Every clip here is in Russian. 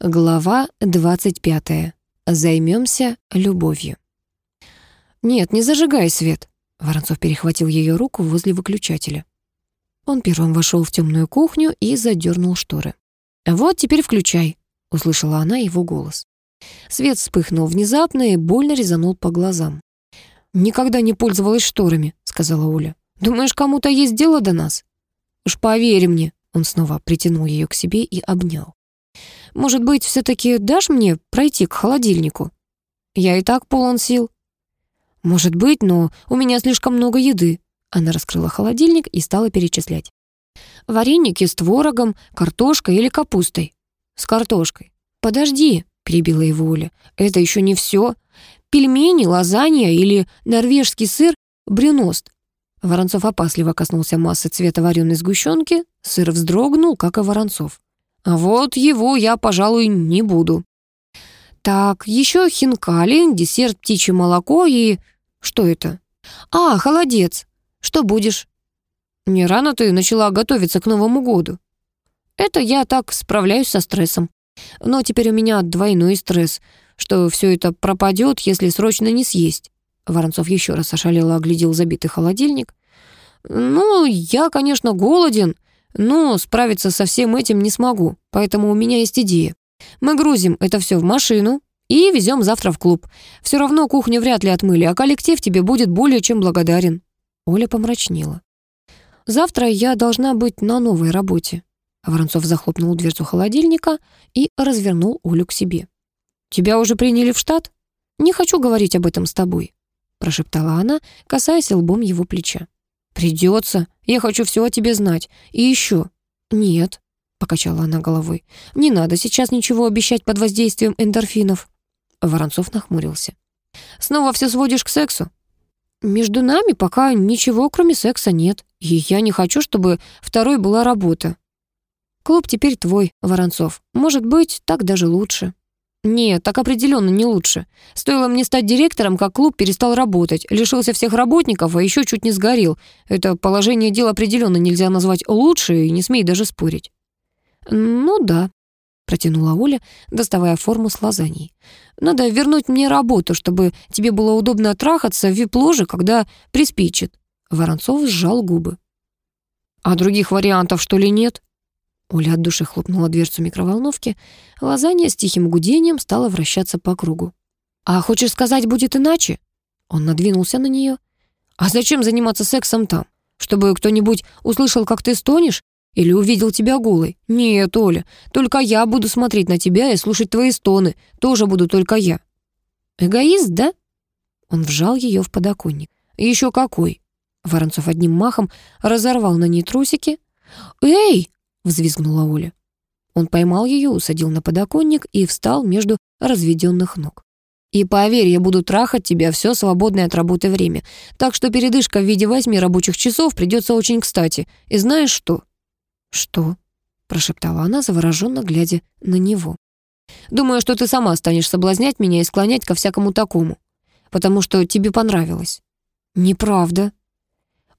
Глава 25. Займемся любовью. «Нет, не зажигай свет», — Воронцов перехватил ее руку возле выключателя. Он первым вошел в темную кухню и задернул шторы. «Вот теперь включай», — услышала она его голос. Свет вспыхнул внезапно и больно резанул по глазам. «Никогда не пользовалась шторами», — сказала Оля. «Думаешь, кому-то есть дело до нас?» «Уж поверь мне», — он снова притянул ее к себе и обнял. Может быть, все-таки дашь мне пройти к холодильнику? Я и так полон сил. Может быть, но у меня слишком много еды. Она раскрыла холодильник и стала перечислять. Вареники с творогом, картошкой или капустой? С картошкой. Подожди, перебила его Оля. Это еще не все. Пельмени, лазанья или норвежский сыр брюност. Воронцов опасливо коснулся массы цвета вареной сгущенки. Сыр вздрогнул, как и Воронцов. Вот его я, пожалуй, не буду. Так, еще хинкали, десерт птичье молоко и... Что это? А, холодец. Что будешь? Не рано ты начала готовиться к Новому году. Это я так справляюсь со стрессом. Но теперь у меня двойной стресс, что все это пропадет, если срочно не съесть. Воронцов еще раз ошалело оглядел забитый холодильник. «Ну, я, конечно, голоден, но справиться со всем этим не смогу, поэтому у меня есть идея. Мы грузим это все в машину и везем завтра в клуб. Все равно кухню вряд ли отмыли, а коллектив тебе будет более чем благодарен». Оля помрачнела. «Завтра я должна быть на новой работе». Воронцов захлопнул дверцу холодильника и развернул Олю к себе. «Тебя уже приняли в штат? Не хочу говорить об этом с тобой», прошептала она, касаясь лбом его плеча. «Придется. Я хочу все о тебе знать. И еще». «Нет», — покачала она головой. «Не надо сейчас ничего обещать под воздействием эндорфинов». Воронцов нахмурился. «Снова все сводишь к сексу?» «Между нами пока ничего, кроме секса, нет. И я не хочу, чтобы второй была работа. Клуб теперь твой, Воронцов. Может быть, так даже лучше». Нет, так определенно не лучше. Стоило мне стать директором, как клуб перестал работать, лишился всех работников, а еще чуть не сгорел. Это положение дел определенно нельзя назвать лучше, и не смей даже спорить. Ну да, протянула Оля, доставая форму с лазаньей. Надо вернуть мне работу, чтобы тебе было удобно трахаться в вип-ложе, когда приспичит. Воронцов сжал губы. А других вариантов, что ли, нет? Оля от души хлопнула дверцу микроволновки. Лазанья с тихим гудением стала вращаться по кругу. «А хочешь сказать, будет иначе?» Он надвинулся на нее. «А зачем заниматься сексом там? Чтобы кто-нибудь услышал, как ты стонешь? Или увидел тебя голой? Нет, Оля, только я буду смотреть на тебя и слушать твои стоны. Тоже буду только я». «Эгоист, да?» Он вжал ее в подоконник. «Еще какой!» Воронцов одним махом разорвал на ней трусики. «Эй!» Взвизгнула Оля. Он поймал ее, усадил на подоконник и встал между разведенных ног. «И поверь, я буду трахать тебя все свободное от работы время, так что передышка в виде восьми рабочих часов придется очень кстати. И знаешь что?» «Что?» — прошептала она, завороженно глядя на него. «Думаю, что ты сама станешь соблазнять меня и склонять ко всякому такому, потому что тебе понравилось». «Неправда»,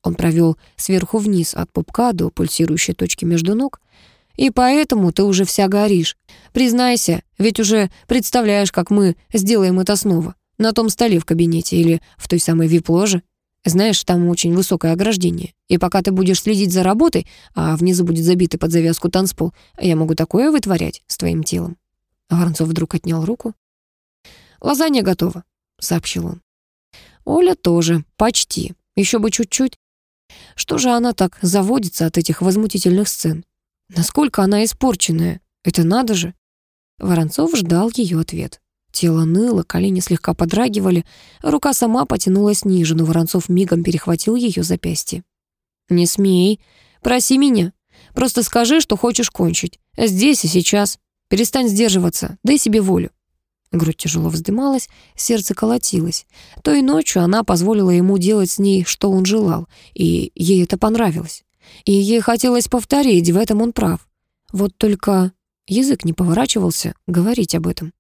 он провел сверху вниз от пупка до пульсирующей точки между ног. «И поэтому ты уже вся горишь. Признайся, ведь уже представляешь, как мы сделаем это снова. На том столе в кабинете или в той самой вип-ложе. Знаешь, там очень высокое ограждение. И пока ты будешь следить за работой, а внизу будет забитый под завязку танцпол, я могу такое вытворять с твоим телом». Воронцов вдруг отнял руку. «Лазанья готова», — сообщил он. «Оля тоже, почти. Еще бы чуть-чуть. Что же она так заводится от этих возмутительных сцен? Насколько она испорченная? Это надо же. Воронцов ждал ее ответ. Тело ныло, колени слегка подрагивали, рука сама потянулась ниже, но Воронцов мигом перехватил ее запястье. «Не смей. Проси меня. Просто скажи, что хочешь кончить. Здесь и сейчас. Перестань сдерживаться. Дай себе волю. Грудь тяжело вздымалась, сердце колотилось. Той ночью она позволила ему делать с ней, что он желал, и ей это понравилось. И ей хотелось повторить, в этом он прав. Вот только язык не поворачивался говорить об этом.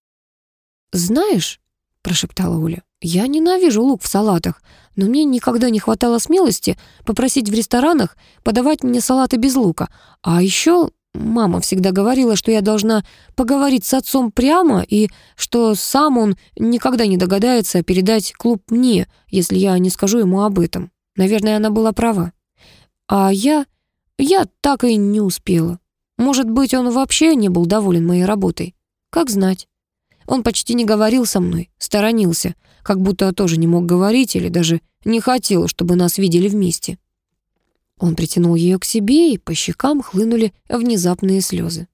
«Знаешь», — прошептала Оля, — «я ненавижу лук в салатах, но мне никогда не хватало смелости попросить в ресторанах подавать мне салаты без лука. А еще Мама всегда говорила, что я должна поговорить с отцом прямо и что сам он никогда не догадается передать клуб мне, если я не скажу ему об этом. Наверное, она была права. А я... я так и не успела. Может быть, он вообще не был доволен моей работой. Как знать. Он почти не говорил со мной, сторонился, как будто тоже не мог говорить или даже не хотел, чтобы нас видели вместе. Он притянул ее к себе, и по щекам хлынули внезапные слезы.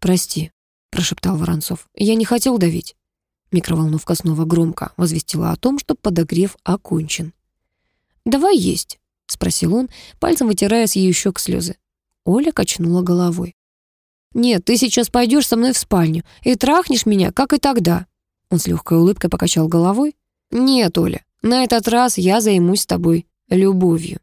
«Прости», — прошептал Воронцов, — «я не хотел давить». Микроволновка снова громко возвестила о том, что подогрев окончен. «Давай есть», — спросил он, пальцем вытирая с ее щек слезы. Оля качнула головой. «Нет, ты сейчас пойдешь со мной в спальню и трахнешь меня, как и тогда». Он с легкой улыбкой покачал головой. «Нет, Оля, на этот раз я займусь тобой любовью».